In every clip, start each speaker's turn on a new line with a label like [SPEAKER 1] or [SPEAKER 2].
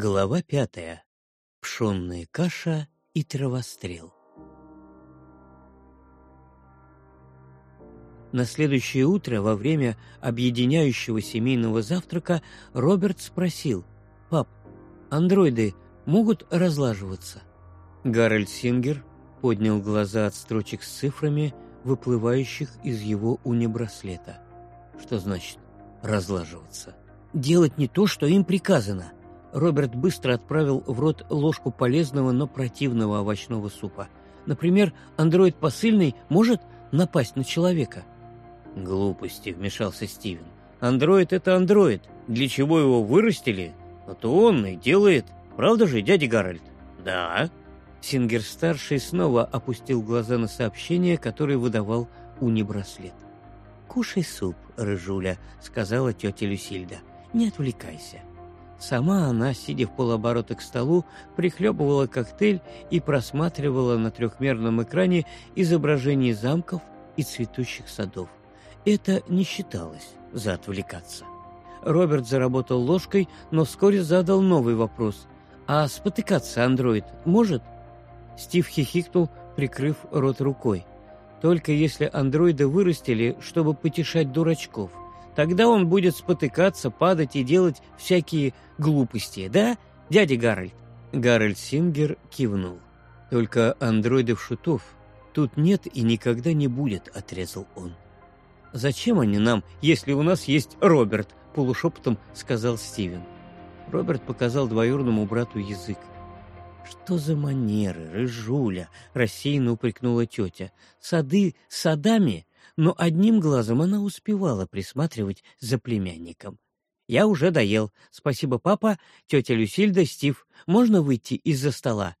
[SPEAKER 1] Глава пятая. Пшенная каша и травострел. На следующее утро, во время объединяющего семейного завтрака, Роберт спросил, «Пап, андроиды могут разлаживаться?» Гарольд Сингер поднял глаза от строчек с цифрами, выплывающих из его унибраслета. «Что значит разлаживаться?» «Делать не то, что им приказано». Роберт быстро отправил в рот ложку полезного, но противного овощного супа. Например, андроид посыльный может напасть на человека – «Глупости», — вмешался Стивен. «Андроид — это андроид. Для чего его вырастили? А то он и делает. Правда же, дядя Гарольд?» «Да». Сингер-старший снова опустил глаза на сообщение, которое выдавал унибраслет. «Кушай суп, рыжуля», — сказала тетя Люсильда. «Не отвлекайся». Сама она, сидя в полоборота к столу, прихлебывала коктейль и просматривала на трехмерном экране изображения замков и цветущих садов. Это не считалось за отвлекаться. Роберт заработал ложкой, но вскоре задал новый вопрос. «А спотыкаться андроид может?» Стив хихикнул, прикрыв рот рукой. «Только если андроида вырастили, чтобы потешать дурачков. Тогда он будет спотыкаться, падать и делать всякие глупости, да, дядя Гарольд?» Гарольд Сингер кивнул. «Только андроидов-шутов тут нет и никогда не будет», — отрезал он. «Зачем они нам, если у нас есть Роберт?» — полушепотом сказал Стивен. Роберт показал двоюродному брату язык. «Что за манеры, рыжуля?» — рассеянно упрекнула тетя. «Сады садами, но одним глазом она успевала присматривать за племянником. Я уже доел. Спасибо, папа, тетя Люсильда, Стив. Можно выйти из-за стола?»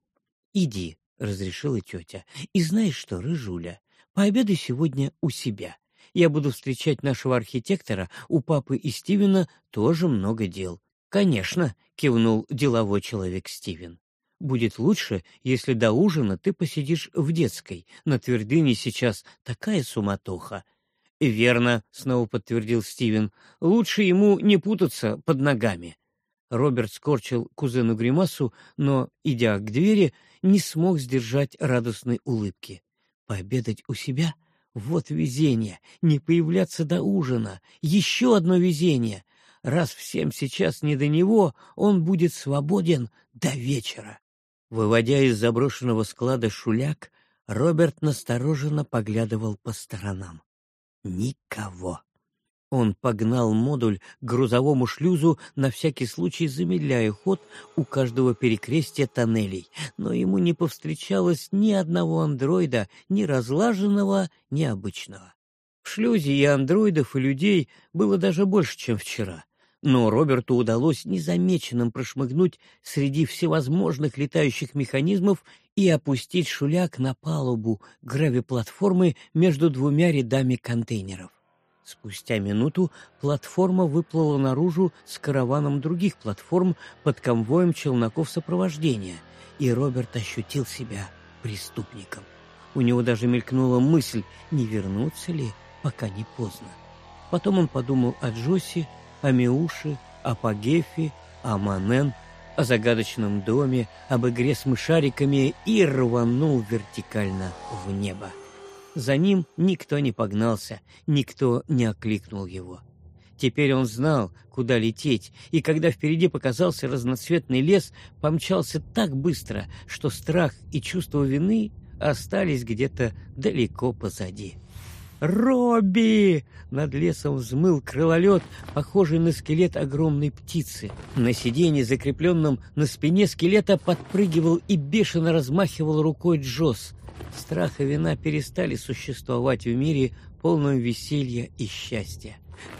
[SPEAKER 1] «Иди», — разрешила тетя. «И знаешь что, рыжуля, пообедай сегодня у себя. Я буду встречать нашего архитектора, у папы и Стивена тоже много дел. Конечно, кивнул деловой человек Стивен. Будет лучше, если до ужина ты посидишь в детской. На твердыне сейчас такая суматоха. Верно, снова подтвердил Стивен. Лучше ему не путаться под ногами. Роберт скорчил кузену гримасу, но, идя к двери, не смог сдержать радостной улыбки. Пообедать у себя — вот везение, не появляться до ужина, еще одно везение. Раз всем сейчас не до него, он будет свободен до вечера. Выводя из заброшенного склада шуляк, Роберт настороженно поглядывал по сторонам. Никого. Он погнал модуль к грузовому шлюзу, на всякий случай замедляя ход у каждого перекрестия тоннелей, но ему не повстречалось ни одного андроида, ни разлаженного, ни обычного. В шлюзе и андроидов, и людей было даже больше, чем вчера. Но Роберту удалось незамеченным прошмыгнуть среди всевозможных летающих механизмов и опустить шуляк на палубу гравиплатформы между двумя рядами контейнеров. Спустя минуту платформа выплыла наружу с караваном других платформ под конвоем челноков сопровождения, и Роберт ощутил себя преступником. У него даже мелькнула мысль, не вернуться ли, пока не поздно. Потом он подумал о Джосе, о Миуше, о Пагефе, о Манен, о загадочном доме, об игре с мышариками и рванул вертикально в небо. За ним никто не погнался, никто не окликнул его. Теперь он знал, куда лететь, и когда впереди показался разноцветный лес, помчался так быстро, что страх и чувство вины остались где-то далеко позади. «Робби!» Над лесом взмыл крылолет, похожий на скелет огромной птицы. На сиденье, закрепленном на спине скелета, подпрыгивал и бешено размахивал рукой Джосс. Страх и вина перестали существовать в мире, полном веселья и счастья.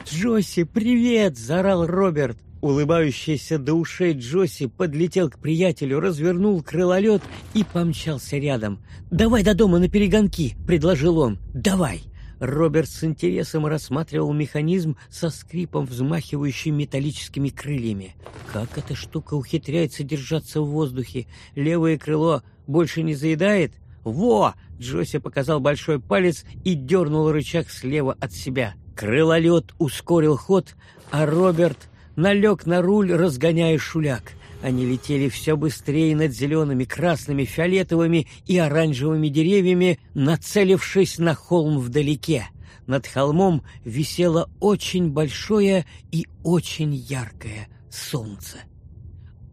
[SPEAKER 1] «Джосси, привет!» — заорал Роберт. Улыбающийся до ушей Джосси подлетел к приятелю, развернул крылолет и помчался рядом. «Давай до дома на перегонки!» — предложил он. «Давай!» Роберт с интересом рассматривал механизм со скрипом, взмахивающим металлическими крыльями. Как эта штука ухитряется держаться в воздухе? Левое крыло больше не заедает? «Во!» — Джоси показал большой палец и дернул рычаг слева от себя. Крылолет ускорил ход, а Роберт налег на руль, разгоняя шуляк. Они летели все быстрее над зелеными, красными, фиолетовыми и оранжевыми деревьями, нацелившись на холм вдалеке. Над холмом висело очень большое и очень яркое солнце.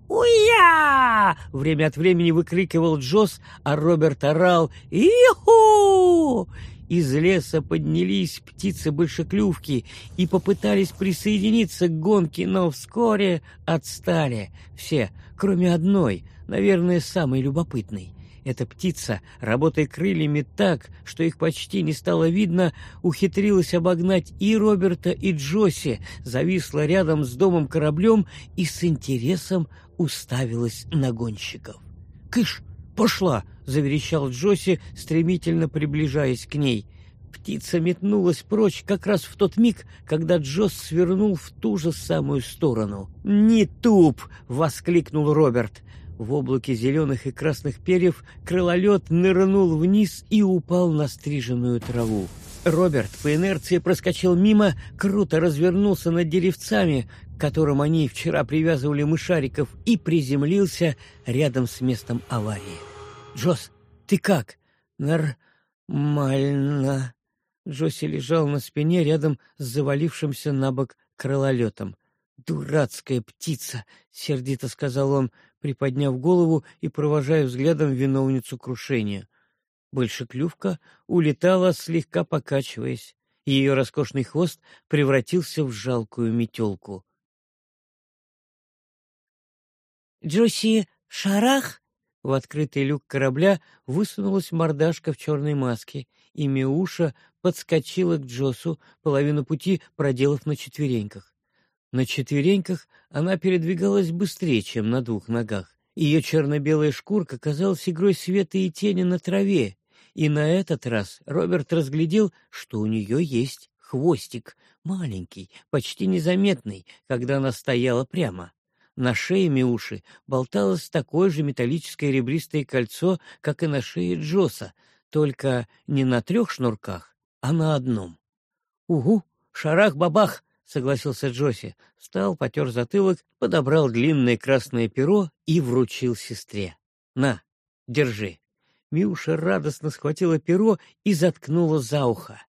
[SPEAKER 1] «Уя!» — время от времени выкрикивал Джосс, а Роберт орал «Иху!» Из леса поднялись птицы-большеклювки и попытались присоединиться к гонке, но вскоре отстали. Все, кроме одной, наверное, самой любопытной. Эта птица, работая крыльями так, что их почти не стало видно, ухитрилась обогнать и Роберта, и Джоси, зависла рядом с домом-кораблем и с интересом уставилась на гонщиков. «Кыш! Пошла!» — заверещал Джоси, стремительно приближаясь к ней. Птица метнулась прочь как раз в тот миг, когда Джос свернул в ту же самую сторону. «Не туп!» — воскликнул Роберт. В облаке зеленых и красных перьев крылолет нырнул вниз и упал на стриженную траву. Роберт по инерции проскочил мимо, круто развернулся над деревцами, которым они вчера привязывали мышариков, и приземлился рядом с местом аварии. «Джосс, ты как?» «Нормально». Джосси лежал на спине рядом с завалившимся на бок крылолетом. «Дурацкая птица!» — сердито сказал он, приподняв голову и провожая взглядом виновницу крушения. Большеклювка улетала, слегка покачиваясь. Ее роскошный хвост превратился в жалкую метелку. «Джоси Шарах?» В открытый люк корабля высунулась мордашка в черной маске, и Миуша подскочила к Джосу, половину пути проделав на четвереньках. На четвереньках она передвигалась быстрее, чем на двух ногах. Ее черно-белая шкурка казалась игрой света и тени на траве, и на этот раз Роберт разглядел, что у нее есть хвостик, маленький, почти незаметный, когда она стояла прямо. На шее Миуши болталось такое же металлическое ребристое кольцо, как и на шее Джоса, только не на трех шнурках, а на одном. «Угу, шарах-бабах!» — согласился Джоси. Встал, потер затылок, подобрал длинное красное перо и вручил сестре. «На, держи». Миуша радостно схватила перо и заткнула за ухо.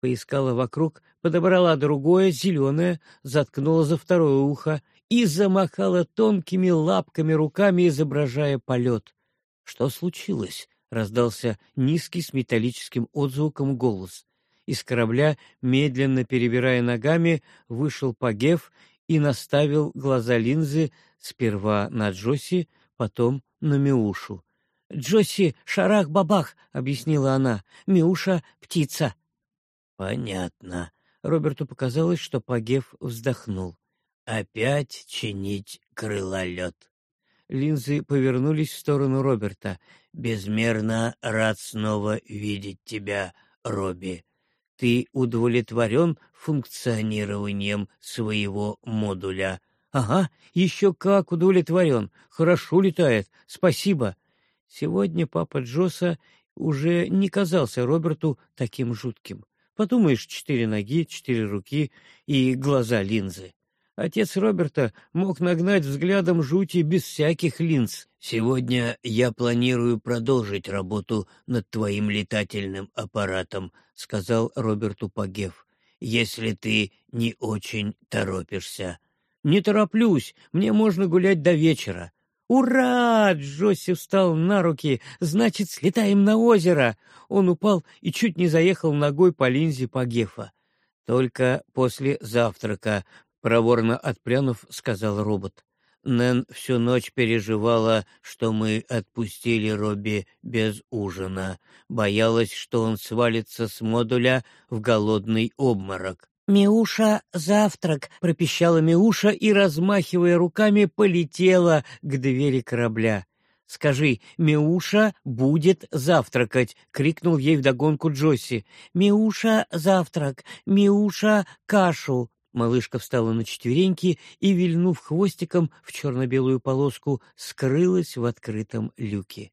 [SPEAKER 1] Поискала вокруг, подобрала другое, зеленое, заткнула за второе ухо и замахала тонкими лапками руками, изображая полет. «Что случилось?» — раздался низкий с металлическим отзвуком голос. Из корабля, медленно перебирая ногами, вышел Пагев и наставил глаза линзы сперва на Джоси, потом на Миушу. «Джоси, шарах-бабах!» — объяснила она. «Миуша — птица». «Понятно». Роберту показалось, что Пагев вздохнул. Опять чинить крылолет. Линзы повернулись в сторону Роберта. «Безмерно рад снова видеть тебя, Робби. Ты удовлетворен функционированием своего модуля?» «Ага, еще как удовлетворен. Хорошо летает. Спасибо». Сегодня папа Джоса уже не казался Роберту таким жутким. Подумаешь, четыре ноги, четыре руки и глаза линзы. Отец Роберта мог нагнать взглядом жути без всяких линз. «Сегодня я планирую продолжить работу над твоим летательным аппаратом», — сказал Роберту Пагев, — «если ты не очень торопишься». «Не тороплюсь, мне можно гулять до вечера». «Ура!» — Джосси встал на руки. «Значит, слетаем на озеро!» Он упал и чуть не заехал ногой по линзе Пагефа. «Только после завтрака», проворно отпрянув, сказал робот. Нэн всю ночь переживала, что мы отпустили Робби без ужина. Боялась, что он свалится с модуля в голодный обморок. «Миуша, завтрак!» — пропищала Миуша и, размахивая руками, полетела к двери корабля. «Скажи, Миуша будет завтракать!» — крикнул ей вдогонку Джосси. «Миуша, завтрак! Миуша, кашу!» Малышка встала на четвереньки и, вильнув хвостиком в черно-белую полоску, скрылась в открытом люке.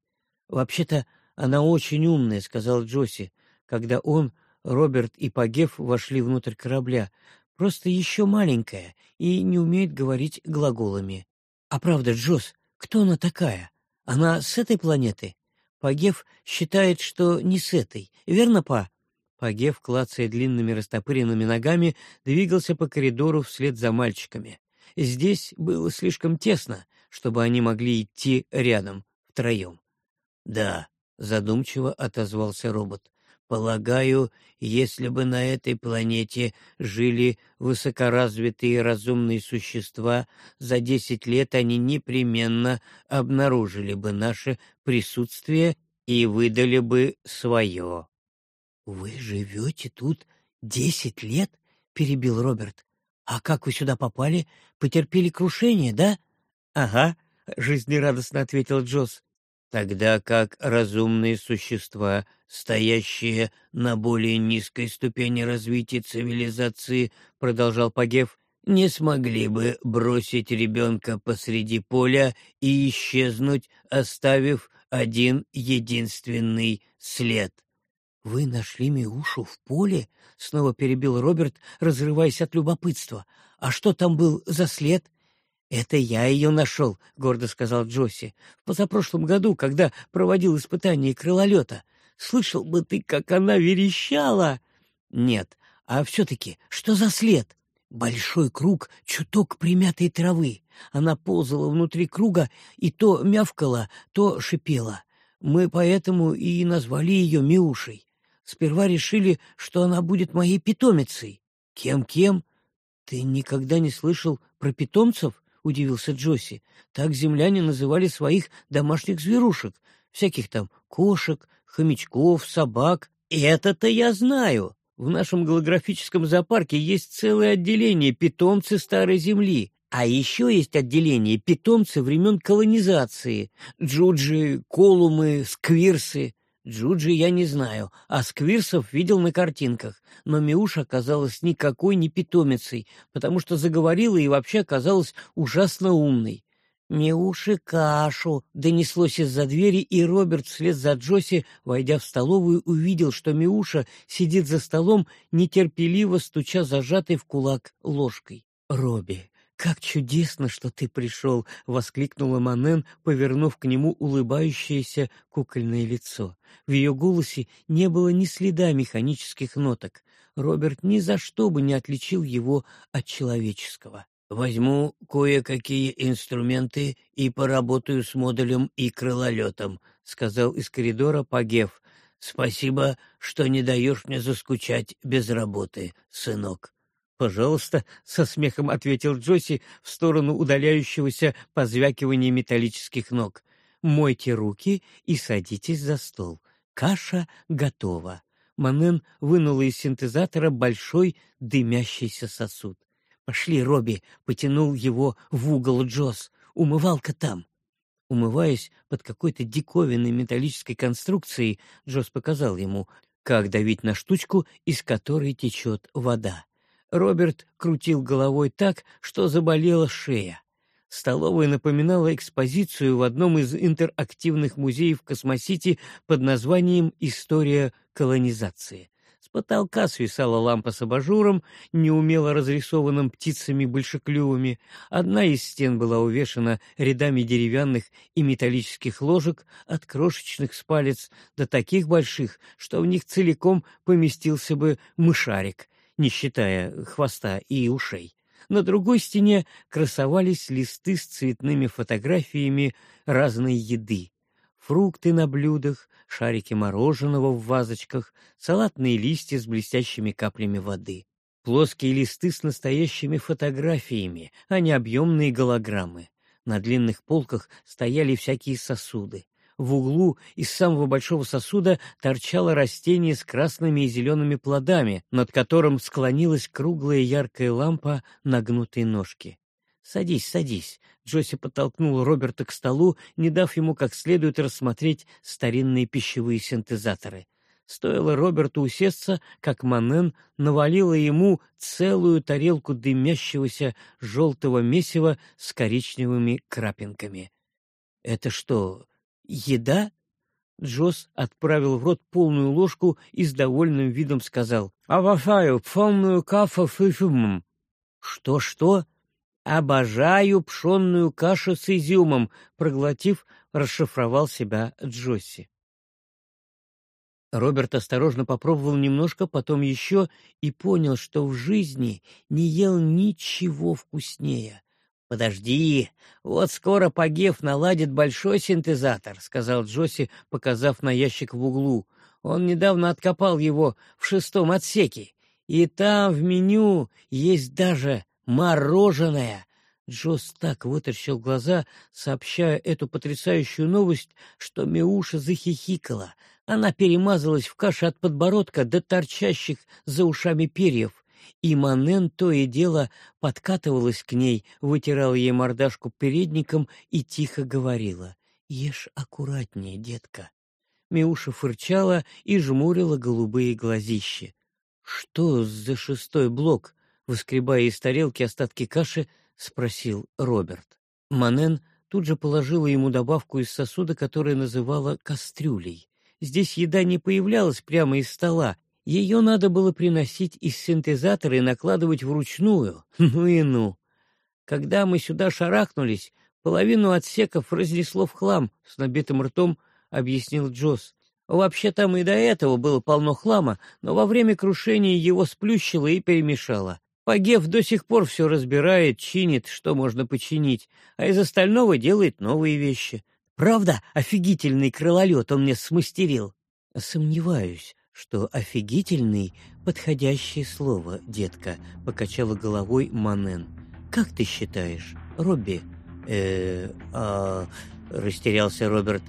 [SPEAKER 1] «Вообще-то она очень умная», — сказал Джоси, когда он, Роберт и Пагев вошли внутрь корабля. «Просто еще маленькая и не умеет говорить глаголами». «А правда, Джос, кто она такая? Она с этой планеты? Пагев считает, что не с этой. Верно, па? Пагев, клацая длинными растопыренными ногами, двигался по коридору вслед за мальчиками. Здесь было слишком тесно, чтобы они могли идти рядом, втроем. — Да, — задумчиво отозвался робот. Полагаю, если бы на этой планете жили высокоразвитые разумные существа, за десять лет они непременно обнаружили бы наше присутствие и выдали бы свое. — Вы живете тут десять лет? — перебил Роберт. — А как вы сюда попали? Потерпели крушение, да? — Ага, — жизнерадостно ответил Джосс тогда как разумные существа, стоящие на более низкой ступени развития цивилизации, продолжал Пагев, не смогли бы бросить ребенка посреди поля и исчезнуть, оставив один единственный след. — Вы нашли Миушу в поле? — снова перебил Роберт, разрываясь от любопытства. — А что там был за след? «Это я ее нашел», — гордо сказал Джосси. «В позапрошлом году, когда проводил испытание крылолета. Слышал бы ты, как она верещала!» «Нет, а все-таки, что за след?» Большой круг чуток примятой травы. Она ползала внутри круга и то мявкала, то шипела. Мы поэтому и назвали ее Миушей. Сперва решили, что она будет моей питомицей. Кем-кем? Ты никогда не слышал про питомцев? — удивился Джосси. «Так земляне называли своих домашних зверушек, всяких там кошек, хомячков, собак. Это-то я знаю. В нашем голографическом зоопарке есть целое отделение «Питомцы Старой Земли». А еще есть отделение «Питомцы времен колонизации» — джуджи, колумы, сквирсы. Джуджи я не знаю, а сквирсов видел на картинках, но Миуша оказалась никакой не питомицей, потому что заговорила и вообще оказалась ужасно умной. «Миуши кашу!» — донеслось из-за двери, и Роберт вслед за Джоси, войдя в столовую, увидел, что Миуша сидит за столом, нетерпеливо стуча зажатой в кулак ложкой. «Робби, «Как чудесно, что ты пришел!» — воскликнула Манен, повернув к нему улыбающееся кукольное лицо. В ее голосе не было ни следа механических ноток. Роберт ни за что бы не отличил его от человеческого. «Возьму кое-какие инструменты и поработаю с модулем и крылолетом», — сказал из коридора Пагев. «Спасибо, что не даешь мне заскучать без работы, сынок». «Пожалуйста», — со смехом ответил Джоси в сторону удаляющегося позвякивания металлических ног. «Мойте руки и садитесь за стол. Каша готова». Манен вынула из синтезатора большой дымящийся сосуд. «Пошли, Робби!» — потянул его в угол Джос. «Умывалка там!» Умываясь под какой-то диковинной металлической конструкцией, Джос показал ему, как давить на штучку, из которой течет вода. Роберт крутил головой так, что заболела шея. Столовая напоминала экспозицию в одном из интерактивных музеев Космосити под названием «История колонизации». С потолка свисала лампа с абажуром, неумело разрисованным птицами-большеклювами. Одна из стен была увешана рядами деревянных и металлических ложек от крошечных спалец до таких больших, что в них целиком поместился бы мышарик не считая хвоста и ушей. На другой стене красовались листы с цветными фотографиями разной еды. Фрукты на блюдах, шарики мороженого в вазочках, салатные листья с блестящими каплями воды. Плоские листы с настоящими фотографиями, а не объемные голограммы. На длинных полках стояли всякие сосуды. В углу из самого большого сосуда торчало растение с красными и зелеными плодами, над которым склонилась круглая яркая лампа на гнутой ножке. «Садись, садись!» — Джосси подтолкнул Роберта к столу, не дав ему как следует рассмотреть старинные пищевые синтезаторы. Стоило Роберту усесться, как Манен навалила ему целую тарелку дымящегося желтого месива с коричневыми крапинками. «Это что, «Еда?» Джосс отправил в рот полную ложку и с довольным видом сказал «Авафаю, полную кафа фифумом». «Что-что?» «Обожаю пшенную кашу с изюмом», — проглотив, расшифровал себя Джосси. Роберт осторожно попробовал немножко, потом еще, и понял, что в жизни не ел ничего вкуснее. «Подожди, вот скоро Пагев наладит большой синтезатор», — сказал Джосси, показав на ящик в углу. «Он недавно откопал его в шестом отсеке, и там в меню есть даже мороженое». Джосс так вытащил глаза, сообщая эту потрясающую новость, что Миуша захихикала. Она перемазалась в каше от подбородка до торчащих за ушами перьев и Манен то и дело подкатывалась к ней, вытирала ей мордашку передником и тихо говорила «Ешь аккуратнее, детка». Миуша фырчала и жмурила голубые глазища. «Что за шестой блок?» — выскребая из тарелки остатки каши, спросил Роберт. Манен тут же положила ему добавку из сосуда, которую называла кастрюлей. Здесь еда не появлялась прямо из стола, ее надо было приносить из синтезатора и накладывать вручную. Ну и ну. Когда мы сюда шарахнулись, половину отсеков разнесло в хлам, с набитым ртом объяснил Джосс. Вообще там и до этого было полно хлама, но во время крушения его сплющило и перемешало. Пагев до сих пор все разбирает, чинит, что можно починить, а из остального делает новые вещи. Правда, офигительный крылолет он мне смастерил? Сомневаюсь, что офигительный — подходящее слово, детка, — покачала головой Манен. Как ты считаешь, Робби? э а... растерялся Роберт.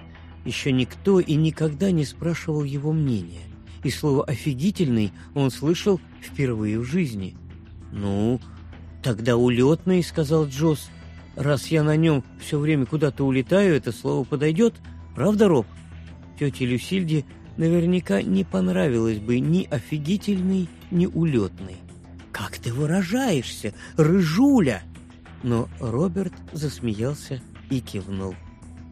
[SPEAKER 1] Еще никто и никогда не спрашивал его мнения. И слово «офигительный» он слышал впервые в жизни. «Ну, тогда улетный», — сказал Джосс. «Раз я на нем все время куда-то улетаю, это слово подойдет. Правда, Роб?» Тете Люсильде наверняка не понравилось бы ни офигительный, ни улетный. «Как ты выражаешься, рыжуля!» Но Роберт засмеялся и кивнул.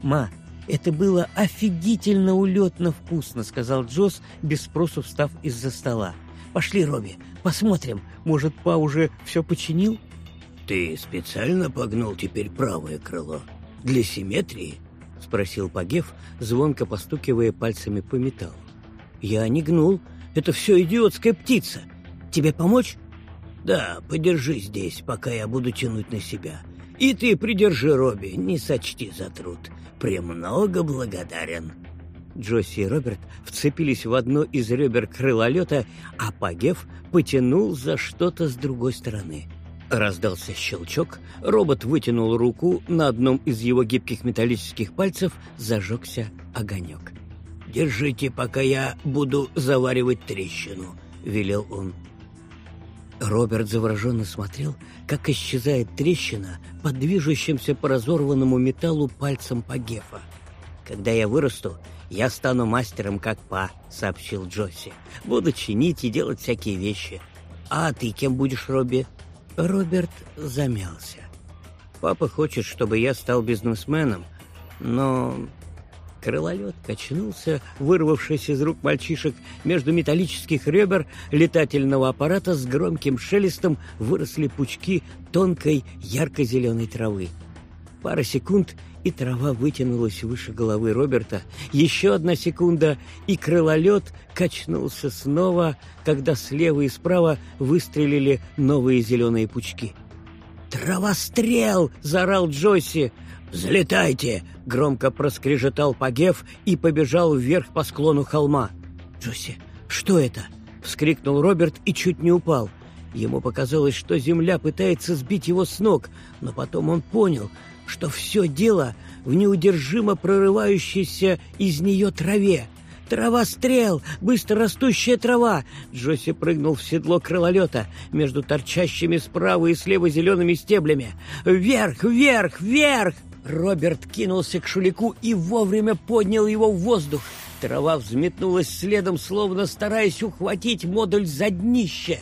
[SPEAKER 1] «Ма, это было офигительно улетно вкусно», — сказал Джосс, без спросу встав из-за стола. «Пошли, Робби, посмотрим, может, Па уже все починил?»
[SPEAKER 2] «Ты специально погнул теперь правое крыло? Для симметрии?» — спросил Пагев, звонко постукивая пальцами по металлу. «Я не гнул. Это все идиотская птица. Тебе помочь?» «Да, подержи здесь, пока я буду тянуть на себя. И ты придержи Робби, не сочти за труд. Премного благодарен».
[SPEAKER 1] Джосси и Роберт вцепились в одно из ребер крылолета, а Пагев потянул за что-то с другой стороны — Раздался щелчок, робот вытянул руку, на одном из его гибких металлических пальцев зажегся огонек.
[SPEAKER 2] «Держите, пока я буду заваривать трещину», — велел он.
[SPEAKER 1] Роберт завороженно смотрел, как исчезает трещина под движущимся по разорванному металлу пальцем Пагефа. «Когда я вырасту, я стану мастером как Па», — сообщил Джосси. «Буду чинить и делать всякие вещи. А ты кем будешь, Робби?» Роберт замялся. «Папа хочет, чтобы я стал бизнесменом, но...» Крылолет качнулся, вырвавшись из рук мальчишек между металлических ребер летательного аппарата с громким шелестом выросли пучки тонкой ярко-зеленой травы. Пара секунд, и трава вытянулась выше головы Роберта. Еще одна секунда, и крылолет качнулся снова, когда слева и справа выстрелили новые зеленые пучки. «Травострел!» — заорал Джойси. «Взлетайте!» — громко проскрежетал Пагев и побежал вверх по склону холма. «Джойси, что это?» — вскрикнул Роберт и чуть не упал. Ему показалось, что земля пытается сбить его с ног, но потом он понял — что все дело в неудержимо прорывающейся из нее траве. «Трава стрел! Быстро растущая трава!» Джосси прыгнул в седло крылолета между торчащими справа и слева зелеными стеблями. «Вверх! Вверх! Вверх!» Роберт кинулся к шулику и вовремя поднял его в воздух. Трава взметнулась следом, словно стараясь ухватить модуль за днище.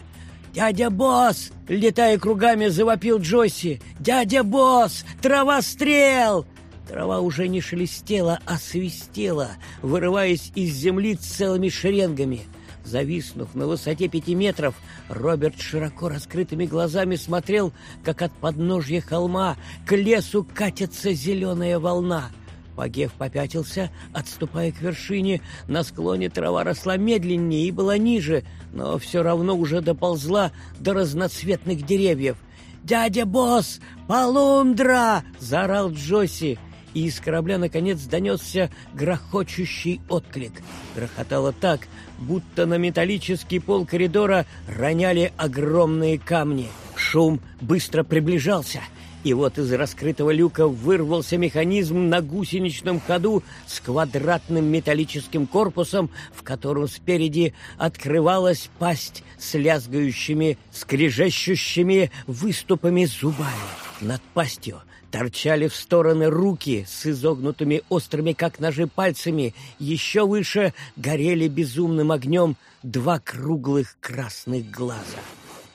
[SPEAKER 1] «Дядя Босс!» — летая кругами, завопил Джосси. «Дядя Босс! Трава стрел!» Трава уже не шелестела, а свистела, вырываясь из земли целыми шеренгами.
[SPEAKER 2] Зависнув на высоте пяти метров, Роберт широко раскрытыми глазами смотрел, как от подножья холма к лесу катится зеленая волна. Пагев попятился, отступая к вершине. На склоне трава росла медленнее и была ниже, но все равно уже доползла до разноцветных деревьев. «Дядя Босс! Полундра!» — заорал Джосси и из корабля наконец донесся грохочущий отклик. Грохотало так, будто на металлический пол коридора роняли огромные камни. Шум быстро приближался, и вот из раскрытого люка вырвался механизм на гусеничном ходу с квадратным металлическим корпусом, в котором спереди открывалась пасть с лязгающими, скрежещущими выступами зубами. Над пастью Торчали в стороны руки с изогнутыми острыми, как ножи, пальцами. Еще выше горели безумным огнем два круглых красных глаза.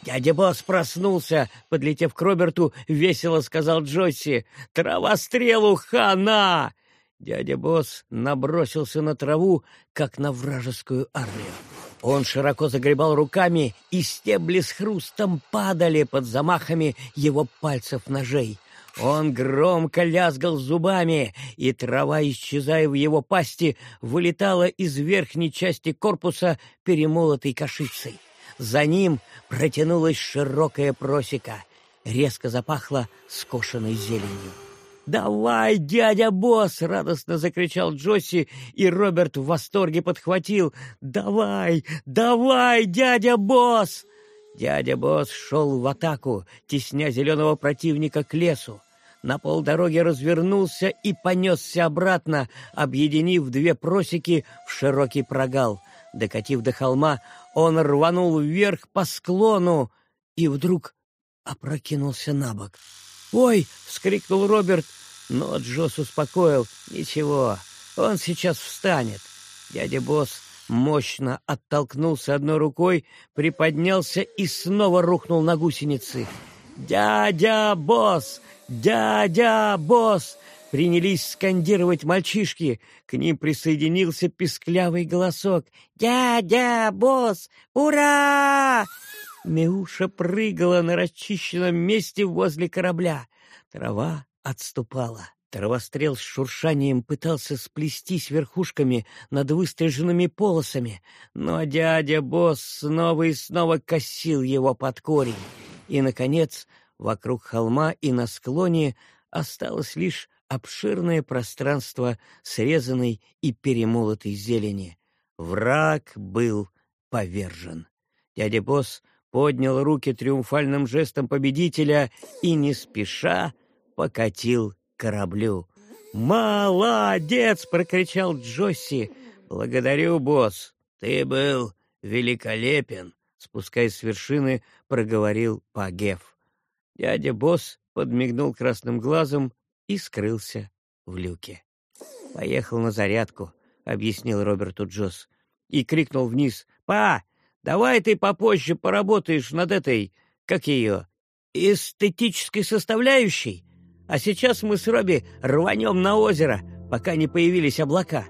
[SPEAKER 2] «Дядя Босс проснулся!» — подлетев к Роберту, весело сказал Джосси. «Травострелу хана!» Дядя Босс набросился на траву, как на вражескую армию. Он широко загребал руками, и стебли с хрустом падали под замахами его пальцев ножей. Он громко лязгал зубами, и трава, исчезая в его пасти, вылетала из верхней части корпуса перемолотой кашицей. За ним протянулась широкая просека. Резко запахло скошенной зеленью. «Давай, дядя босс!» — радостно закричал Джосси, и Роберт в восторге подхватил. «Давай, давай, дядя босс!» Дядя Босс шел в атаку, тесня зеленого противника к лесу. На полдороги развернулся и понесся обратно, объединив две просеки в широкий прогал. Докатив до холма, он рванул вверх по склону и вдруг опрокинулся на бок. «Ой!» — вскрикнул Роберт, но Джос успокоил. «Ничего, он сейчас встанет». Дядя Босс мощно оттолкнулся одной рукой, приподнялся и снова рухнул на гусеницы. «Дядя Босс! Дядя Босс!» Принялись скандировать мальчишки. К ним присоединился писклявый голосок. «Дядя Босс! Ура!» Меуша прыгала на расчищенном месте возле корабля. Трава отступала. Травострел с шуршанием пытался сплестись верхушками над выстриженными полосами, но дядя Босс снова и снова косил его под корень. И, наконец, вокруг холма и на склоне осталось лишь обширное пространство срезанной и перемолотой зелени. Враг был повержен. Дядя Босс поднял руки триумфальным жестом победителя и не спеша покатил кораблю. «Молодец!» — прокричал Джосси. «Благодарю, босс. Ты был великолепен!» Спускаясь с вершины, проговорил Пагев. Дядя босс подмигнул красным глазом и скрылся в люке. «Поехал на зарядку», — объяснил Роберту Джосс. И крикнул вниз. «Па, давай ты попозже поработаешь над этой, как ее, эстетической составляющей. А сейчас мы с Робби рванем на озеро, пока не появились облака.